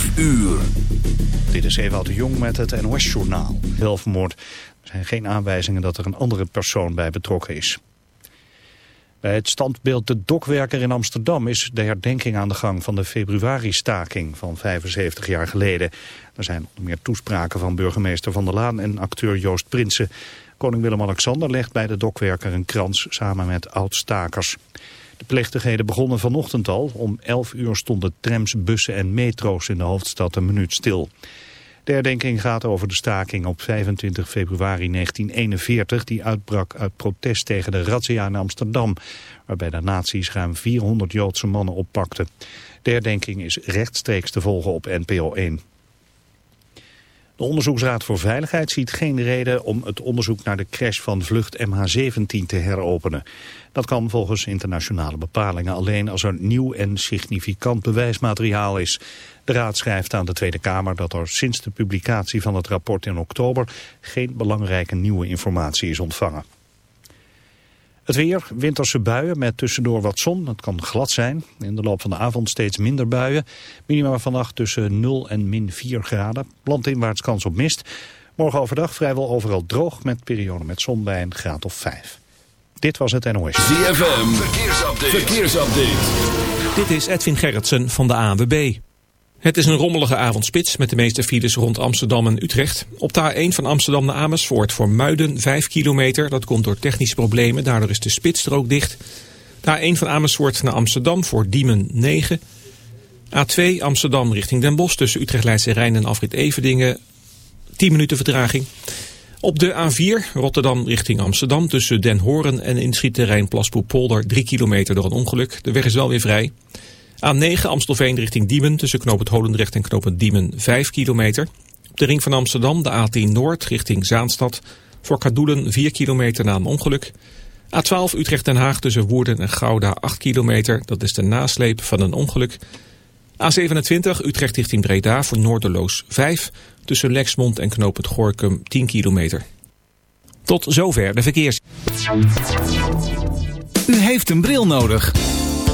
5 uur. Dit is Ewout de Jong met het NOS-journaal. Zelfmoord. Er zijn geen aanwijzingen dat er een andere persoon bij betrokken is. Bij het standbeeld De Dokwerker in Amsterdam is de herdenking aan de gang van de februari-staking van 75 jaar geleden. Er zijn onder meer toespraken van burgemeester Van der Laan en acteur Joost Prinsen. Koning Willem-Alexander legt bij de Dokwerker een krans samen met oud-stakers. De plechtigheden begonnen vanochtend al. Om 11 uur stonden trams, bussen en metro's in de hoofdstad een minuut stil. De herdenking gaat over de staking op 25 februari 1941... die uitbrak uit protest tegen de razzia in Amsterdam... waarbij de nazi's ruim 400 Joodse mannen oppakten. De herdenking is rechtstreeks te volgen op NPO 1. De Onderzoeksraad voor Veiligheid ziet geen reden om het onderzoek naar de crash van vlucht MH17 te heropenen. Dat kan volgens internationale bepalingen alleen als er nieuw en significant bewijsmateriaal is. De Raad schrijft aan de Tweede Kamer dat er sinds de publicatie van het rapport in oktober geen belangrijke nieuwe informatie is ontvangen. Het weer, winterse buien met tussendoor wat zon. Het kan glad zijn. In de loop van de avond steeds minder buien. Minima vannacht tussen 0 en min 4 graden. Landinwaarts kans op mist. Morgen overdag vrijwel overal droog met perioden met zon bij een graad of 5. Dit was het NOS. ZFM, verkeersupdate. verkeersupdate. Dit is Edwin Gerritsen van de ANWB. Het is een rommelige avondspits met de meeste files rond Amsterdam en Utrecht. Op de A1 van Amsterdam naar Amersfoort voor Muiden 5 kilometer. Dat komt door technische problemen, daardoor is de spitsstrook dicht. De A1 van Amersfoort naar Amsterdam voor Diemen 9. A2 Amsterdam richting Den Bosch tussen Utrecht Leidse Rijn en Afrit Everdingen 10 minuten vertraging. Op de A4 Rotterdam richting Amsterdam tussen Den Horen en Inschietterrein Plaspoepolder 3 kilometer door een ongeluk. De weg is wel weer vrij. A9 Amstelveen richting Diemen tussen knooppunt Holendrecht en knooppunt Diemen 5 kilometer. Op de ring van Amsterdam de A10 Noord richting Zaanstad. Voor Kadoelen 4 kilometer na een ongeluk. A12 Utrecht-Den Haag tussen Woerden en Gouda 8 kilometer. Dat is de nasleep van een ongeluk. A27 Utrecht richting Breda voor Noorderloos 5. Tussen Lexmond en knooppunt Gorkum 10 kilometer. Tot zover de verkeers. U heeft een bril nodig.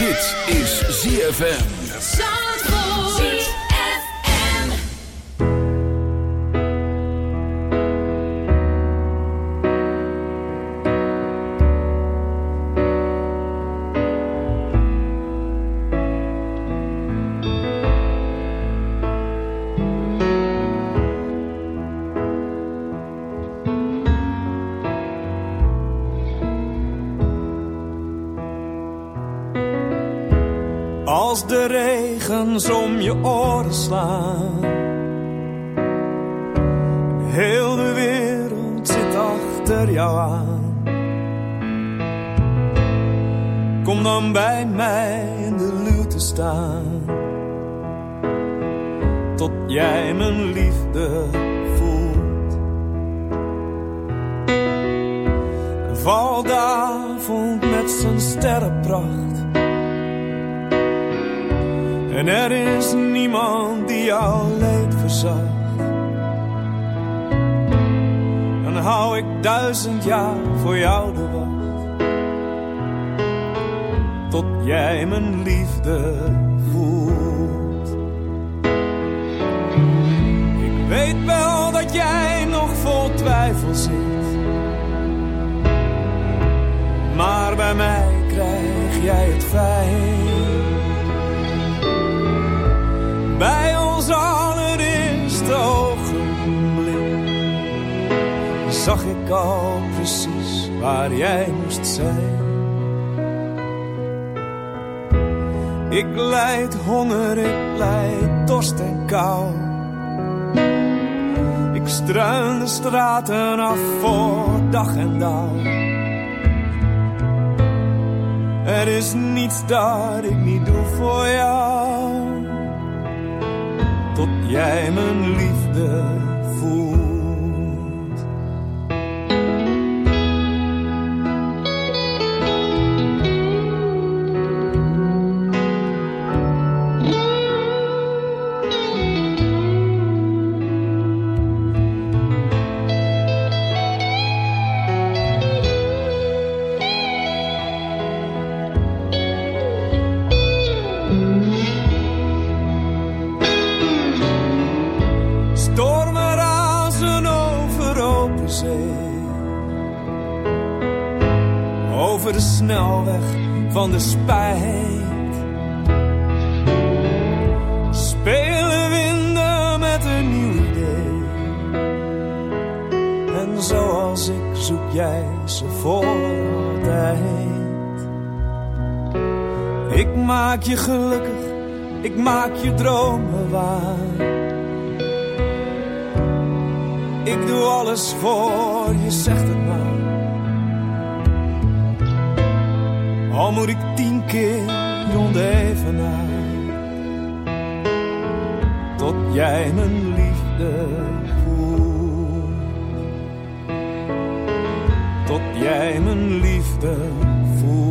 Dit is ZFM. Và weet wel dat jij nog vol twijfel zit. Maar bij mij krijg jij het fijn. Bij ons allereerste ogenblik zag ik al precies waar jij moest zijn. Ik lijd honger, ik lijd dorst en kou. Ik struin de straten af voor dag en dauw. Er is niets dat ik niet doe voor jou. Tot jij mijn liefde maak je dromen waar. Ik doe alles voor je, zegt het maar. Al moet ik tien keer naar. Tot jij mijn liefde voelt. Tot jij mijn liefde voelt.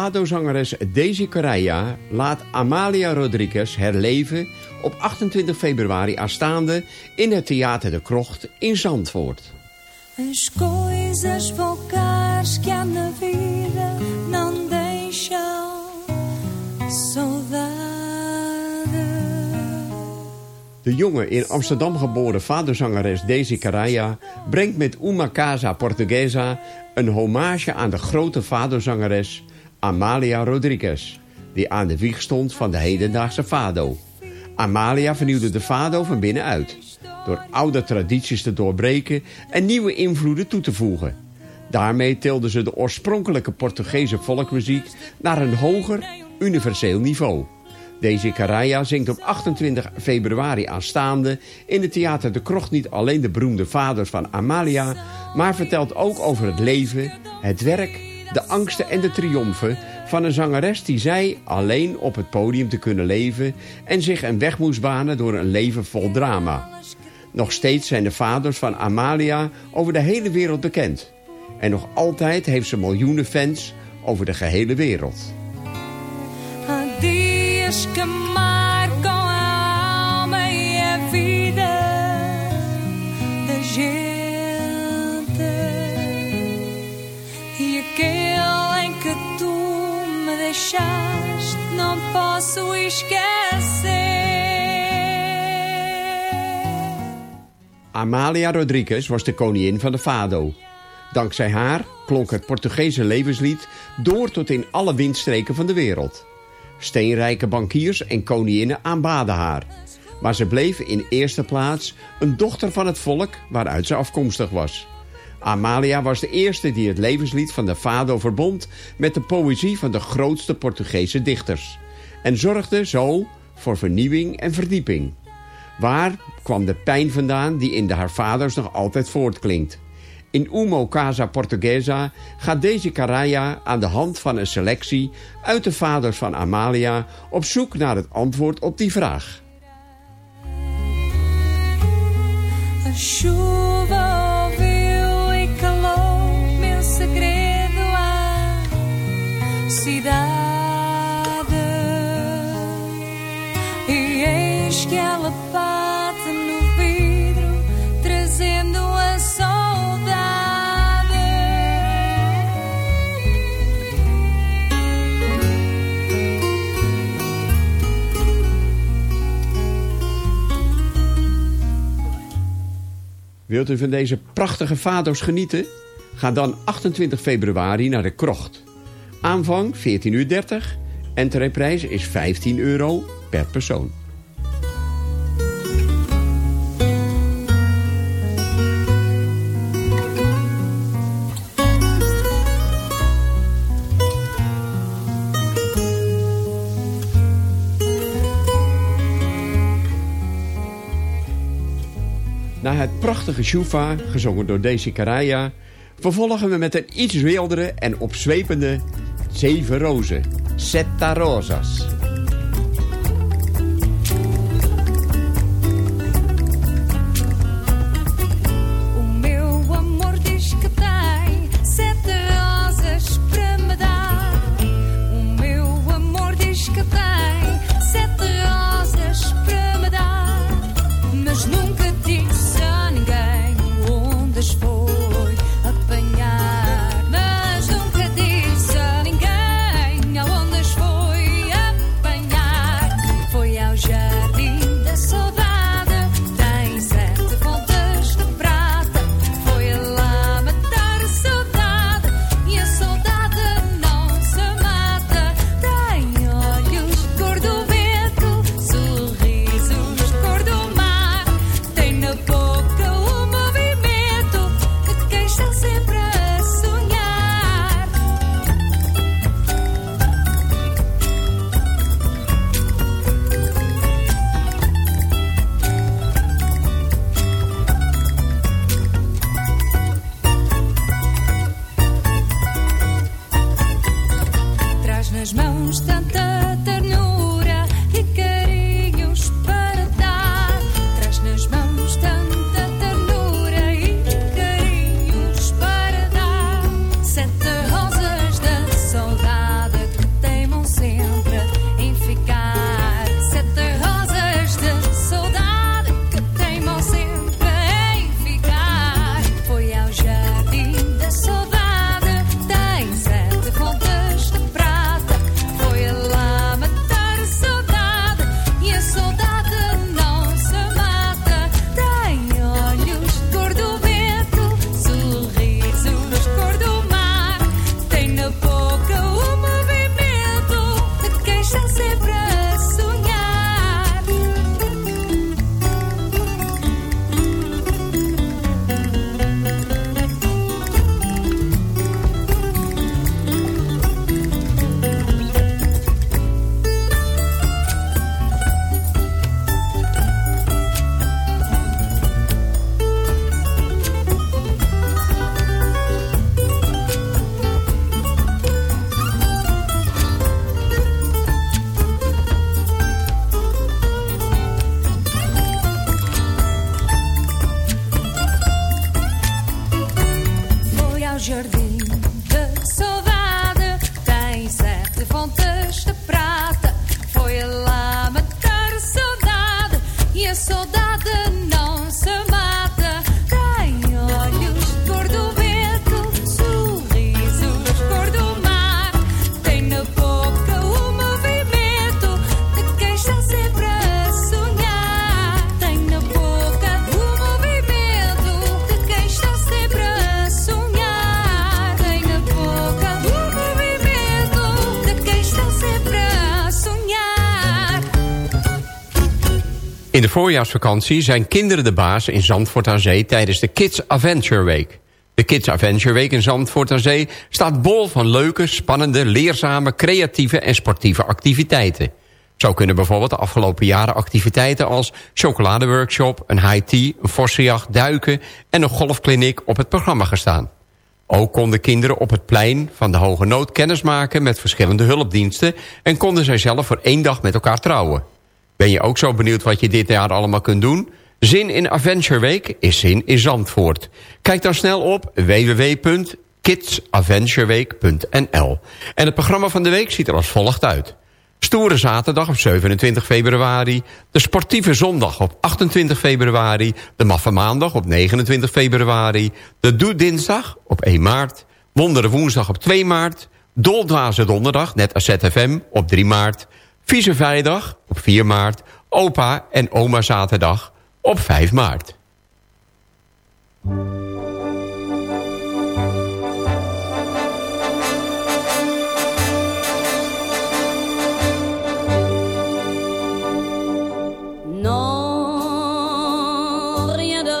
Fado-zangeres Daisy laat Amalia Rodriguez herleven op 28 februari aanstaande in het Theater de Krocht in Zandvoort. As coisas vulgares que há na vida não deixam saudade. De jonge in Amsterdam geboren vaderzangeres Daisy Correia brengt met Uma Casa Portuguesa een hommage aan de grote vaderzangeres Amalia Rodriguez, die aan de wieg stond van de hedendaagse fado. Amalia vernieuwde de fado van binnenuit, door oude tradities te doorbreken en nieuwe invloeden toe te voegen. Daarmee tilde ze de oorspronkelijke Portugese volkmuziek naar een hoger, universeel niveau. Deze Caraya zingt op 28 februari aanstaande in het Theater de Krocht niet alleen de beroemde vaders van Amalia, maar vertelt ook over het leven, het werk, de angsten en de triomfen van een zangeres die zei alleen op het podium te kunnen leven en zich een weg moest banen door een leven vol drama. Nog steeds zijn de vaders van Amalia over de hele wereld bekend. En nog altijd heeft ze miljoenen fans over de gehele wereld. Deixaste, não posso esquecer. Amalia Rodrigues was de koningin van de fado. Dankzij haar klonk het Portugese levenslied door tot in alle windstreken van de wereld. Steenrijke bankiers en koninginnen aanbaden haar. Maar ze bleef in eerste plaats een dochter van het volk waaruit ze afkomstig was. Amalia was de eerste die het levenslied van de fado verbond... met de poëzie van de grootste Portugese dichters. En zorgde zo voor vernieuwing en verdieping. Waar kwam de pijn vandaan die in de haar vaders nog altijd voortklinkt? In Umo Casa Portuguesa gaat deze Caraya aan de hand van een selectie... uit de vaders van Amalia op zoek naar het antwoord op die vraag. Cidade. E eis que ela bate no vidro, trazendo a saudade. Wilt u van deze prachtige fado's genieten? Ga dan 28 februari naar de Krocht. Aanvang 14.30 uur. Entreeprijs is 15 euro per persoon. Na het prachtige Shufa, gezongen door Desi Caraya... vervolgen we met een iets wildere en opzwepende Zeven Rozen. Setta Rosas. In de voorjaarsvakantie zijn kinderen de baas in Zandvoort aan Zee... tijdens de Kids Adventure Week. De Kids Adventure Week in Zandvoort aan Zee staat bol van leuke, spannende, leerzame, creatieve en sportieve activiteiten. Zo kunnen bijvoorbeeld de afgelopen jaren activiteiten als chocoladeworkshop, een high tea, een vossenjacht, duiken en een golfkliniek op het programma gestaan. Ook konden kinderen op het plein van de Hoge Nood kennismaken met verschillende hulpdiensten en konden zij zelf voor één dag met elkaar trouwen. Ben je ook zo benieuwd wat je dit jaar allemaal kunt doen? Zin in Adventure Week is zin in Zandvoort. Kijk dan snel op www.kidsadventureweek.nl En het programma van de week ziet er als volgt uit. Stoere zaterdag op 27 februari. De sportieve zondag op 28 februari. De maffe maandag op 29 februari. De doe dinsdag op 1 maart. Wondere woensdag op 2 maart. Doldwaze donderdag, net als ZFM, op 3 maart. Vieze vrijdag op 4 maart. Opa en oma zaterdag op 5 maart. Non, rien de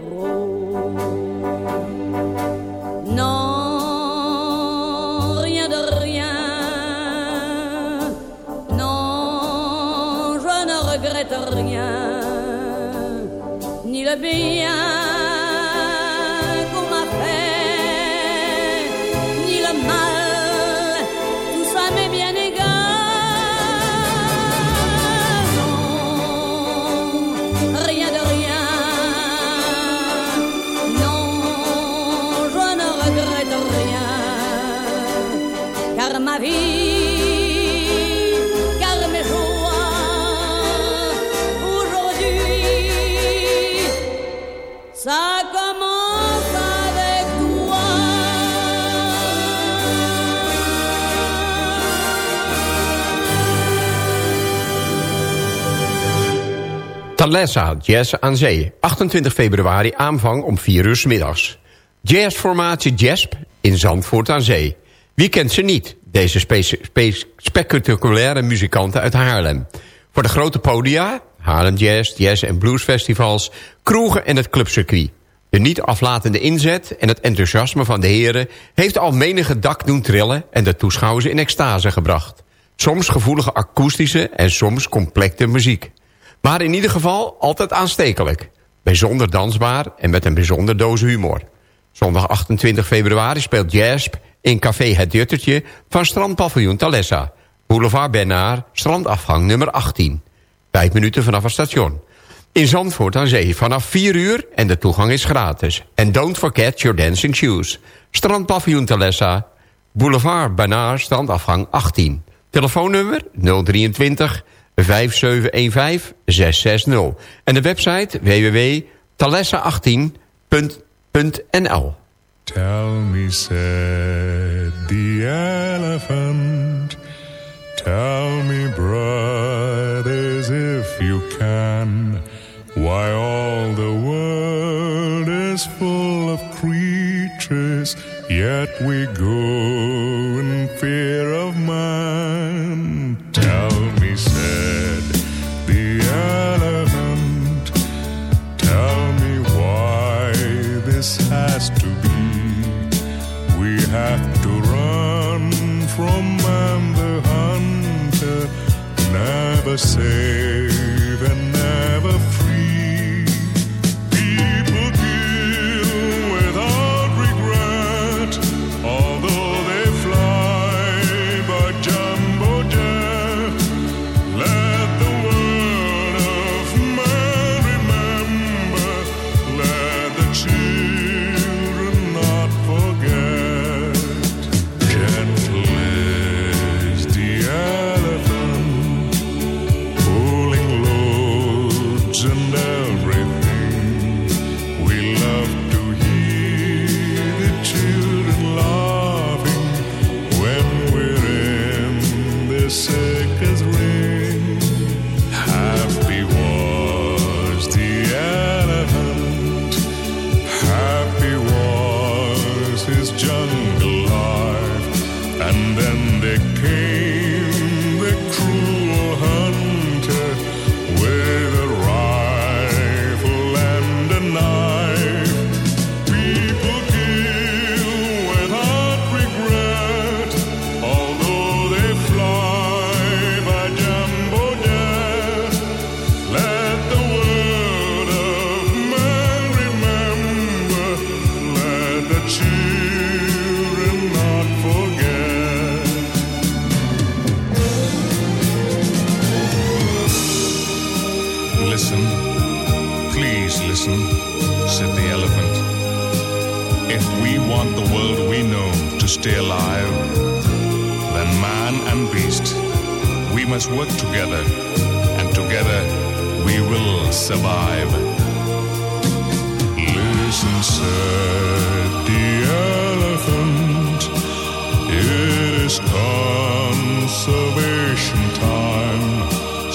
Bien Thalessa, Jazz aan Zee. 28 februari aanvang om 4 uur 's middags. Jazzformatie Jasp in Zandvoort aan Zee. Wie kent ze niet, deze spe- spe- spectaculaire muzikanten uit Haarlem? Voor de grote podia, Haarlem Jazz, Jazz en Blues Festivals... kroegen en het clubcircuit. De niet aflatende inzet en het enthousiasme van de heren... heeft al menige dak doen trillen en de toeschouwers in extase gebracht. Soms gevoelige akoestische en soms complete muziek. Maar in ieder geval altijd aanstekelijk. Bijzonder dansbaar en met een bijzonder doos humor. Zondag 28 februari speelt Jasp in Café Het Juttertje... van strandpaviljoen Thalessa. Boulevard Bernard, strandafgang nummer 18. Vijf minuten vanaf het station. In Zandvoort aan Zee vanaf 4 uur en de toegang is gratis. En don't forget your dancing shoes. Strandpaviljoen Thalessa, Boulevard Bernard, strandafgang 18. Telefoonnummer 023 5715 660. En de website www.talessa18.nl Tell me, said the elephant. Tell me, brothers, if you can, why all the world is full of creatures, yet we go in fear of the same.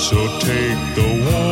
So take the warning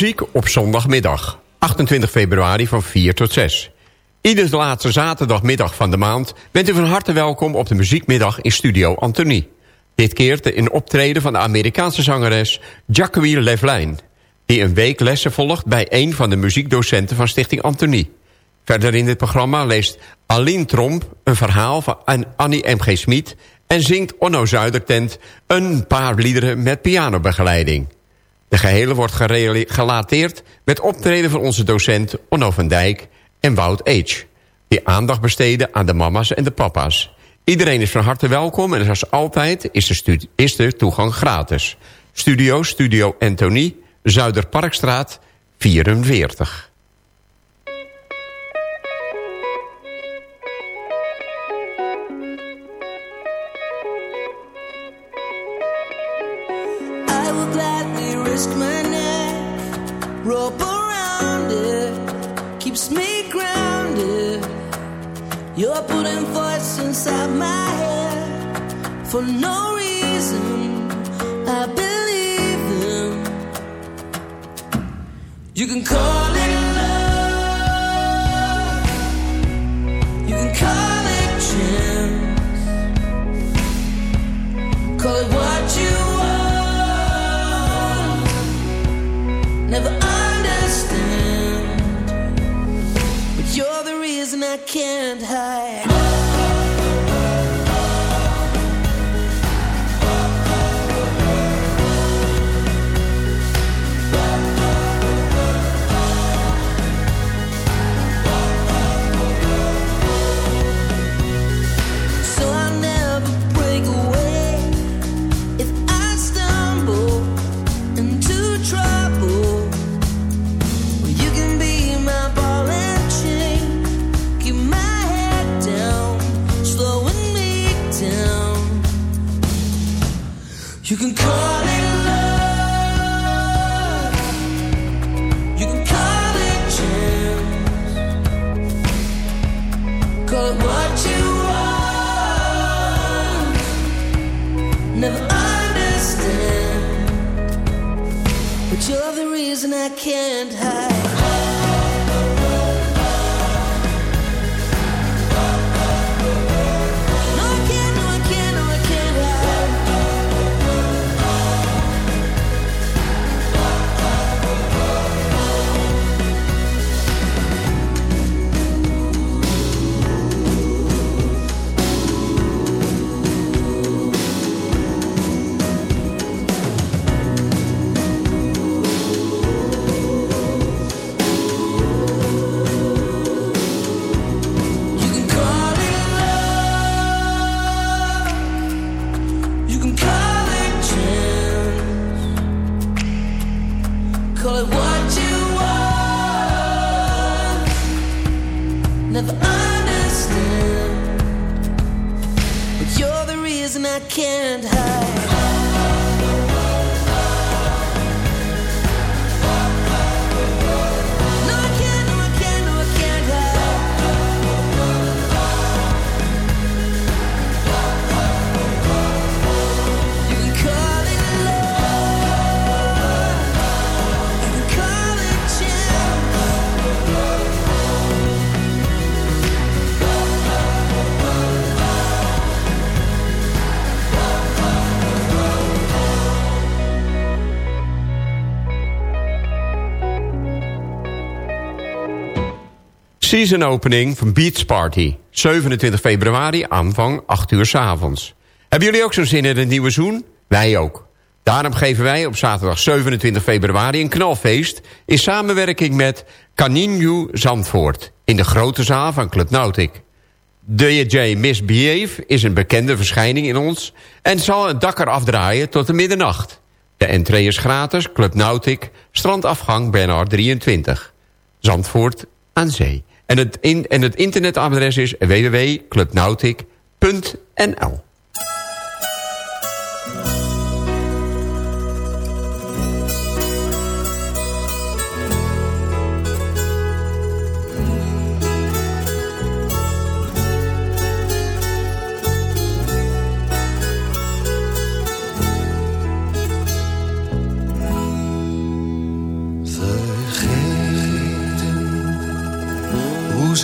Muziek op zondagmiddag. 28 februari van 4 tot 6. Iedere laatste zaterdagmiddag van de maand... bent u van harte welkom op de muziekmiddag in Studio Anthony. Dit keer in optreden van de Amerikaanse zangeres Jacqueline Levlijn... die een week lessen volgt bij een van de muziekdocenten van Stichting Anthony. Verder in dit programma leest Aline Tromp een verhaal van Annie M.G. Smit... en zingt Onno Zuidertent een paar liederen met pianobegeleiding. De gehele wordt gelateerd met optreden van onze docent Onno van Dijk en Wout H. Die aandacht besteden aan de mama's en de papa's. Iedereen is van harte welkom en zoals altijd is de, is toegang gratis. Studio Studio Anthony, Zuiderparkstraat 44. You're putting voice inside my head for no reason. I believe them. You can call it love, you can call it chance, call it what you and high. Season opening van Beats Party. 27 februari, aanvang 8 uur 's avonds. Hebben jullie ook zo'n zin in het nieuwe seizoen? Wij ook. Daarom geven wij op zaterdag 27 februari een knalfeest... in samenwerking met Caninu Zandvoort... in de grote zaal van Club Nautic. DJ Misbehave is een bekende verschijning in ons... en zal het dak eraf draaien tot de middernacht. De entree is gratis, Club Nautic, strandafgang Bernard 23. Zandvoort aan zee. En het, in, en het internetadres is www.clubnautic.nl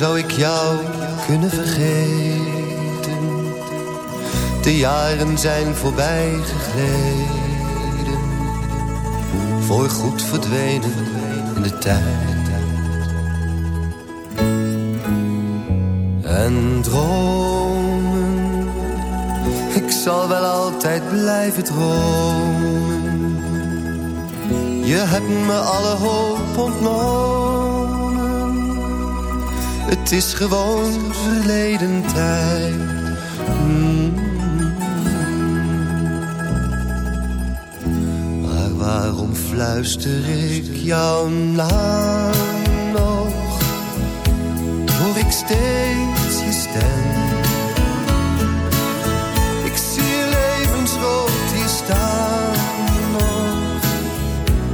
zou ik jou kunnen vergeten? De jaren zijn voorbij gegleden, voorgoed verdwenen in de tijd. En dromen, ik zal wel altijd blijven dromen. Je hebt me alle hoop ontnomen. Het is gewoon verleden tijd. Mm. Maar waarom fluister ik jouw naam nog? Hoor ik steeds je stem? Ik zie je levensrood hier staan nog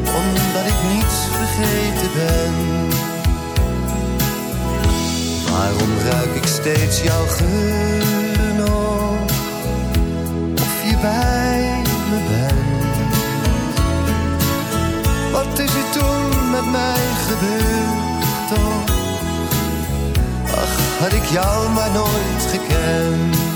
omdat ik niets vergeten ben. Waarom ruik ik steeds jouw geur nog? Of je bij me bent? Wat is er toen met mij gebeurd toch? Ach, had ik jou maar nooit gekend.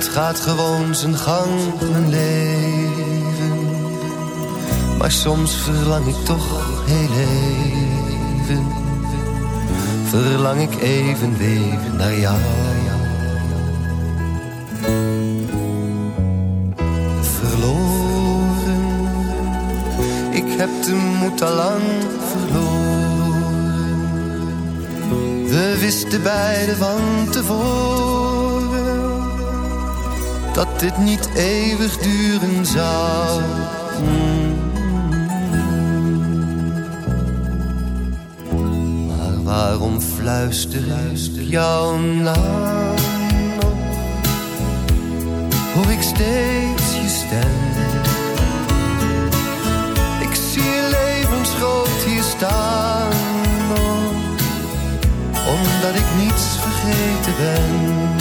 Het gaat gewoon zijn gang, mijn leven. Maar soms verlang ik toch heel even, verlang ik even weer naar jou. Verloren, ik heb de moed al lang verloren. We wisten beiden van tevoren dat dit niet eeuwig duren zou. Waarom fluister ik jouw naam? Hoor ik steeds je stem? Ik zie je levensgroot hier staan omdat ik niets vergeten ben.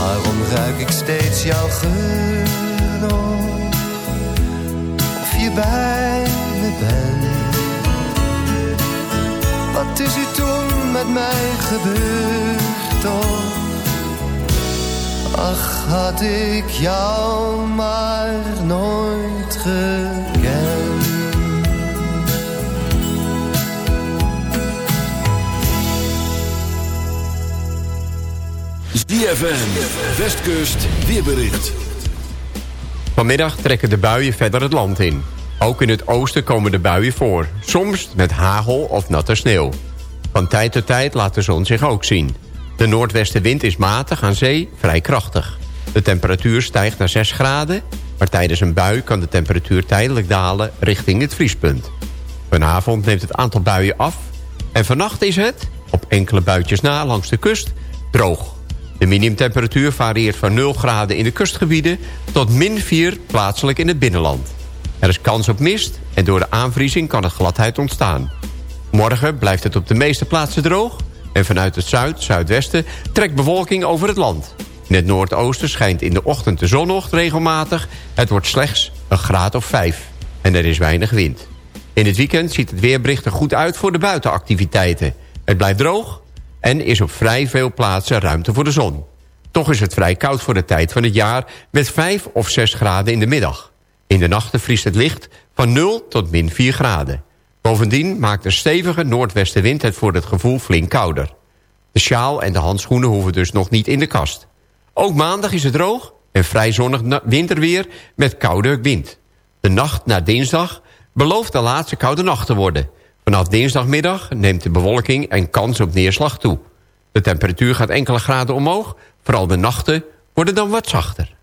Waarom ruik ik steeds jouw geur nog? Of je bij me bent? Wat is er toen met mij gebeurd toch? Ach, had ik jou maar nooit gekend. ZFM, Westkust, weerbericht. Vanmiddag trekken de buien verder het land in. Ook in het oosten komen de buien voor. Soms met hagel of natte sneeuw. Van tijd tot tijd laat de zon zich ook zien. De noordwestenwind is matig aan zee vrij krachtig. De temperatuur stijgt naar 6 graden... maar tijdens een bui kan de temperatuur tijdelijk dalen richting het vriespunt. Vanavond neemt het aantal buien af... en vannacht is het, op enkele buitjes na langs de kust, droog. De minimumtemperatuur varieert van 0 graden in de kustgebieden... tot min 4 plaatselijk in het binnenland. Er is kans op mist en door de aanvriezing kan er gladheid ontstaan. Morgen blijft het op de meeste plaatsen droog... en vanuit het zuid-zuidwesten trekt bewolking over het land. In het noordoosten schijnt in de ochtend de zon nog regelmatig. Het wordt slechts een graad of 5 en er is weinig wind. In het weekend ziet het weerbericht er goed uit voor de buitenactiviteiten. Het blijft droog en is op vrij veel plaatsen ruimte voor de zon. Toch is het vrij koud voor de tijd van het jaar... met 5 of 6 graden in de middag. In de nachten vriest het licht van 0 tot min 4 graden. Bovendien maakt de stevige noordwestenwind het voor het gevoel flink kouder. De sjaal en de handschoenen hoeven dus nog niet in de kast. Ook maandag is het droog en vrij zonnig winterweer met koude wind. De nacht na dinsdag belooft de laatste koude nacht te worden. Vanaf dinsdagmiddag neemt de bewolking en kans op neerslag toe. De temperatuur gaat enkele graden omhoog. Vooral de nachten worden dan wat zachter.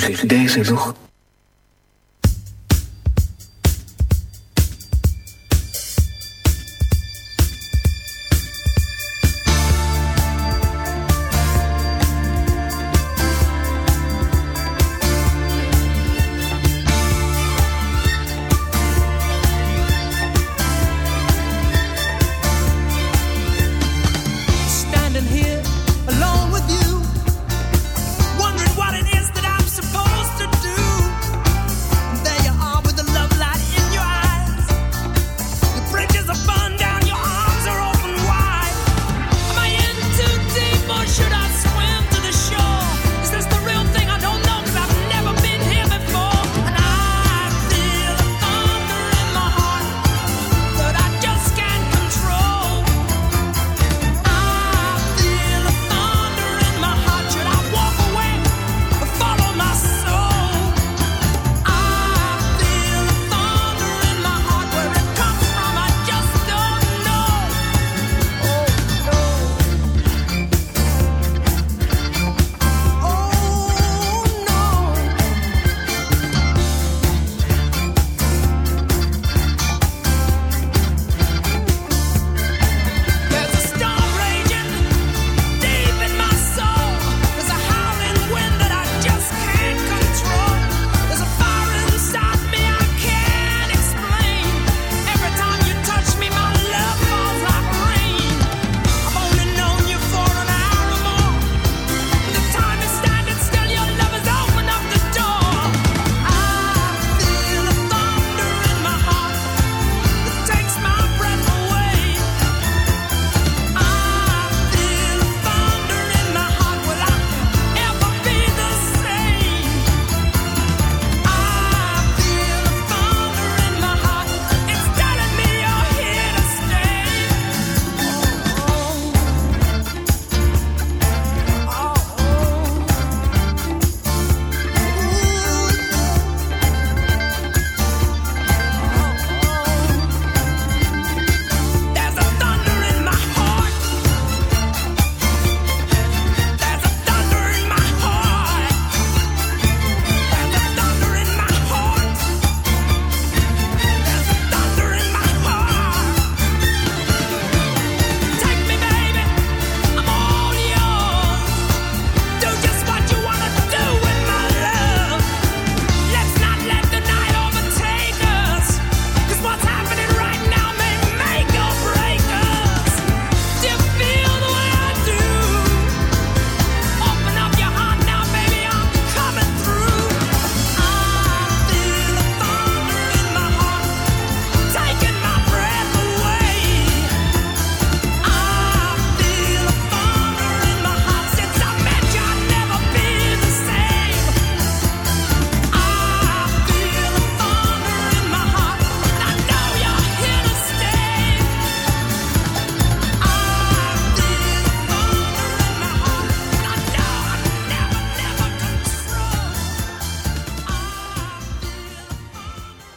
Zich deze nog?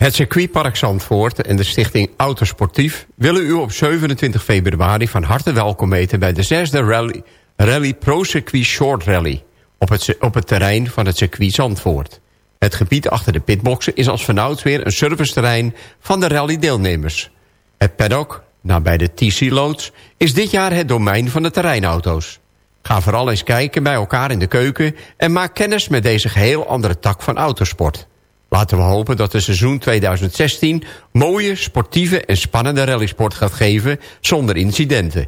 Het circuitpark Zandvoort en de stichting Autosportief... willen u op 27 februari van harte welkom heten... bij de zesde Rally, rally Pro Circuit Short Rally... Op het, op het terrein van het circuit Zandvoort. Het gebied achter de pitboxen is als vanouds weer een serviceterrein... van de rally-deelnemers. Het paddock, nabij de TC-loods... is dit jaar het domein van de terreinauto's. Ga vooral eens kijken bij elkaar in de keuken... en maak kennis met deze geheel andere tak van autosport... Laten we hopen dat de seizoen 2016 mooie, sportieve en spannende rallysport gaat geven zonder incidenten.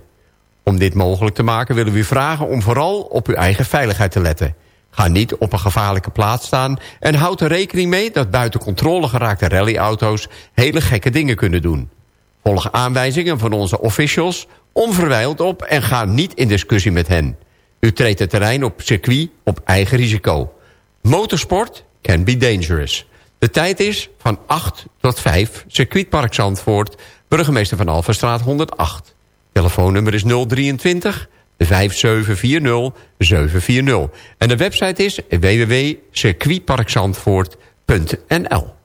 Om dit mogelijk te maken willen we u vragen om vooral op uw eigen veiligheid te letten. Ga niet op een gevaarlijke plaats staan en houd er rekening mee dat buiten controle geraakte rallyauto's hele gekke dingen kunnen doen. Volg aanwijzingen van onze officials onverwijld op en ga niet in discussie met hen. U treedt het terrein op circuit op eigen risico. Motorsport can be dangerous. De tijd is van 8 tot 5, circuitpark Zandvoort, burgemeester van Alphenstraat 108. Telefoonnummer is 023 5740 740. En de website is www.circuitparkzandvoort.nl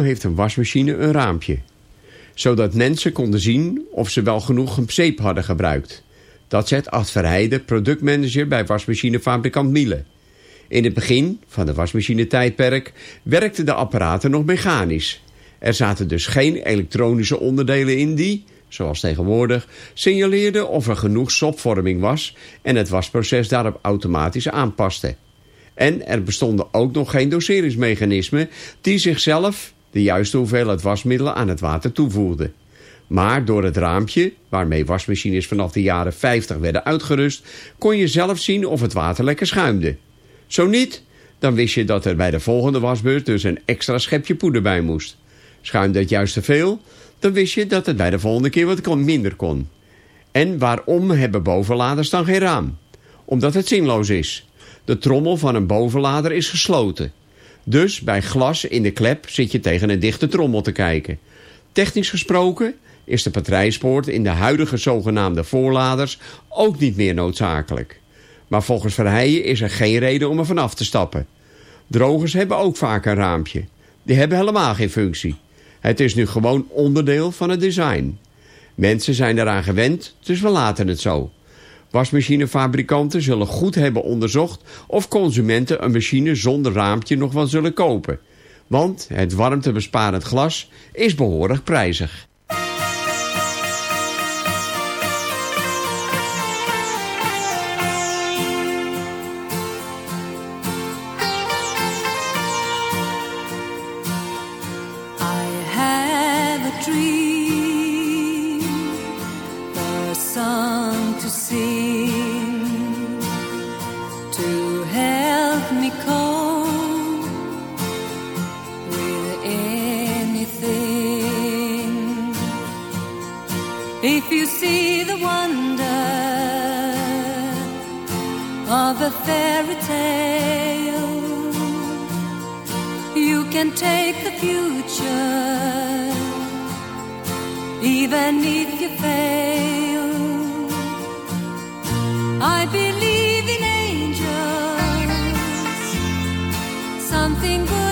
Heeft een wasmachine een raampje? Zodat mensen konden zien of ze wel genoeg zeep hadden gebruikt. Dat zegt Ad Verheijden, productmanager bij wasmachinefabrikant Miele. In het begin van de wasmachinetijdperk werkten de apparaten nog mechanisch. Er zaten dus geen elektronische onderdelen in die, zoals tegenwoordig, signaleerden of er genoeg sopvorming was en het wasproces daarop automatisch aanpaste. En er bestonden ook nog geen doseringsmechanismen die zichzelf de juiste hoeveelheid wasmiddelen aan het water toevoegden. Maar door het raampje, waarmee wasmachines vanaf de jaren 50 werden uitgerust, kon je zelf zien of het water lekker schuimde. Zo niet, dan wist je dat er bij de volgende wasbeurt dus een extra schepje poeder bij moest. Schuimde het juist te veel, dan wist je dat het bij de volgende keer wat minder kon. En waarom hebben bovenladers dan geen raam? Omdat het zinloos is. De trommel van een bovenlader is gesloten. Dus bij glas in de klep zit je tegen een dichte trommel te kijken. Technisch gesproken is de patrijspoort in de huidige zogenaamde voorladers ook niet meer noodzakelijk. Maar volgens Verheijen is er geen reden om er vanaf te stappen. Drogers hebben ook vaak een raampje. Die hebben helemaal geen functie. Het is nu gewoon onderdeel van het design. Mensen zijn eraan gewend, dus we laten het zo. Wasmachinefabrikanten zullen goed hebben onderzocht of consumenten een machine zonder raampje nog wel zullen kopen. Want het warmtebesparend glas is behoorlijk prijzig. Can take the future, even if you fail. I believe in angels, something good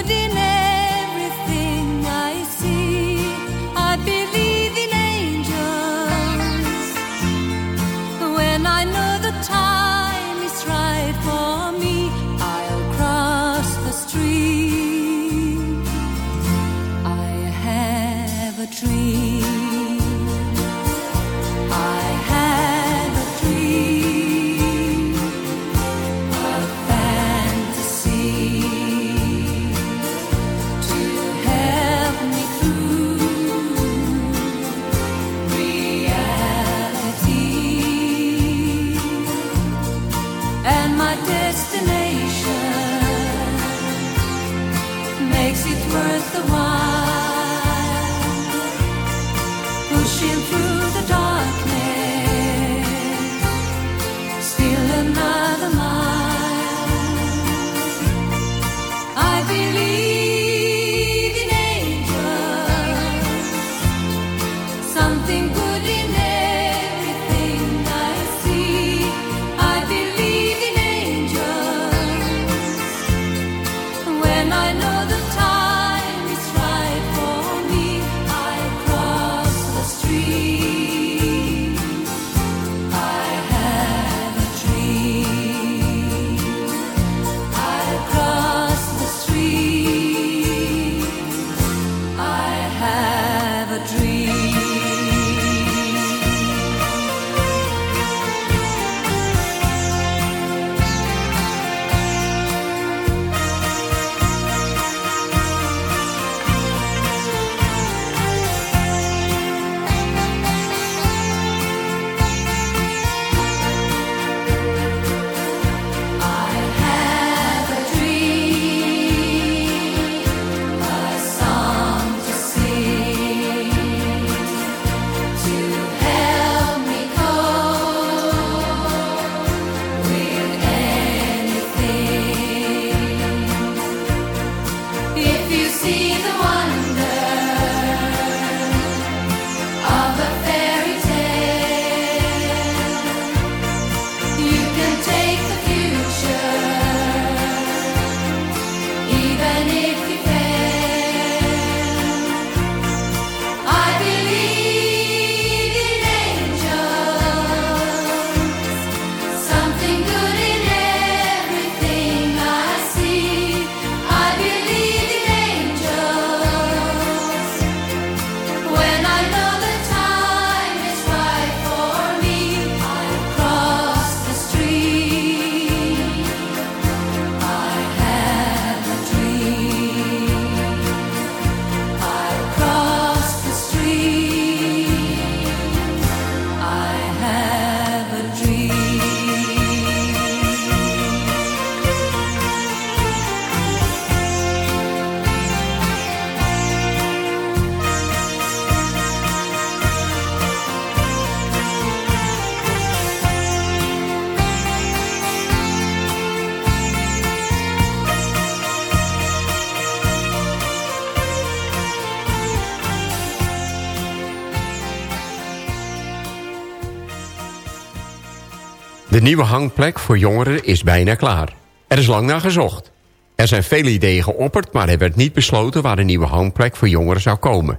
De nieuwe hangplek voor jongeren is bijna klaar. Er is lang naar gezocht. Er zijn vele ideeën geopperd, maar er werd niet besloten... waar de nieuwe hangplek voor jongeren zou komen.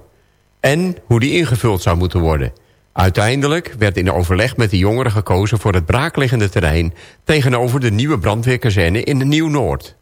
En hoe die ingevuld zou moeten worden. Uiteindelijk werd in overleg met de jongeren gekozen... voor het braakliggende terrein... tegenover de nieuwe brandweerkazerne in de Nieuw-Noord.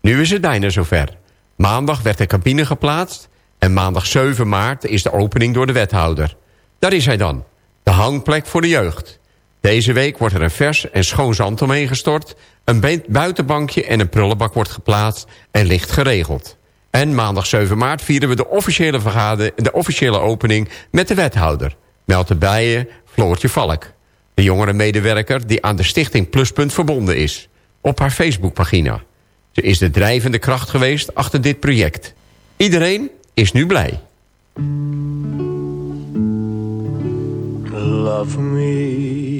Nu is het bijna zover. Maandag werd de cabine geplaatst... en maandag 7 maart is de opening door de wethouder. Daar is hij dan. De hangplek voor de jeugd. Deze week wordt er een vers en schoon zand omheen gestort... een buitenbankje en een prullenbak wordt geplaatst en licht geregeld. En maandag 7 maart vieren we de officiële, vergader, de officiële opening met de wethouder. Meldt erbij je Floortje Valk. De jongere medewerker die aan de stichting Pluspunt verbonden is. Op haar Facebookpagina. Ze is de drijvende kracht geweest achter dit project. Iedereen is nu blij. Love me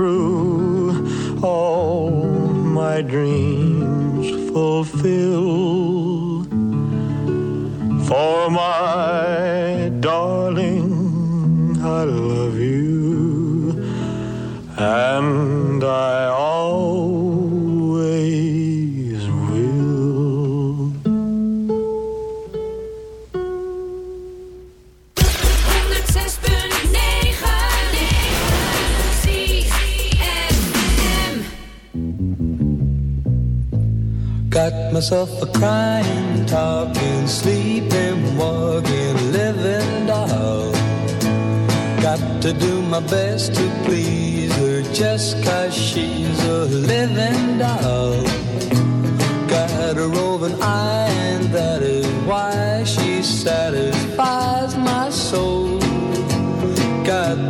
true, all my dreams myself a crying, talking, sleeping, walking, living doll. Got to do my best to please her just cause she's a living doll. Got a roving eye, and that is why she satisfies my soul. Got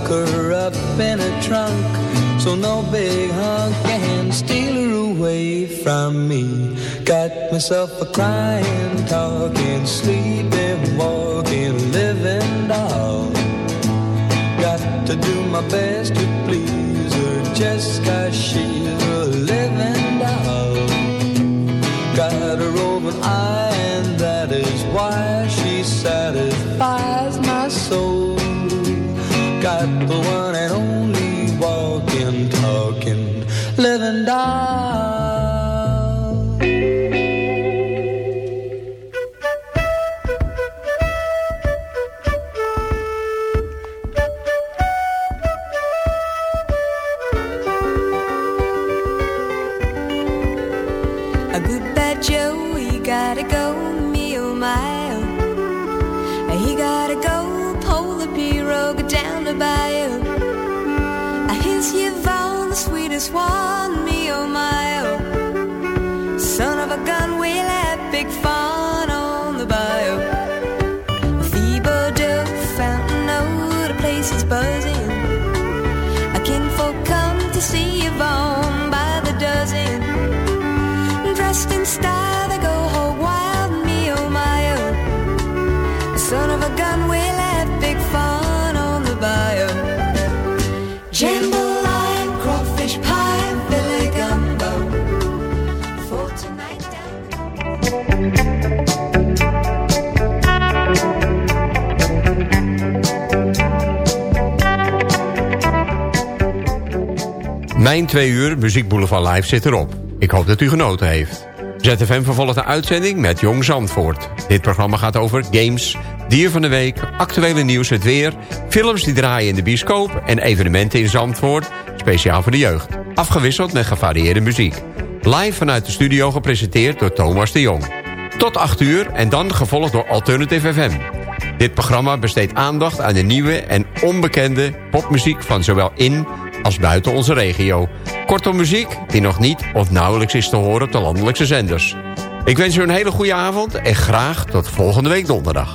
Lock her up in a trunk so no big hunk can steal her away from me. Got myself a crying, talking, sleeping, walking, living doll. Got to do my best to please her just Mijn twee uur Muziek Boulevard Live zit erop. Ik hoop dat u genoten heeft. ZFM vervolgt de uitzending met Jong Zandvoort. Dit programma gaat over games, dier van de week, actuele nieuws, het weer... films die draaien in de bioscoop en evenementen in Zandvoort... speciaal voor de jeugd. Afgewisseld met gevarieerde muziek. Live vanuit de studio gepresenteerd door Thomas de Jong. Tot 8 uur en dan gevolgd door Alternative FM. Dit programma besteedt aandacht aan de nieuwe en onbekende popmuziek... van zowel in als buiten onze regio. Kortom muziek die nog niet of nauwelijks is te horen op de landelijkse zenders. Ik wens u een hele goede avond en graag tot volgende week donderdag.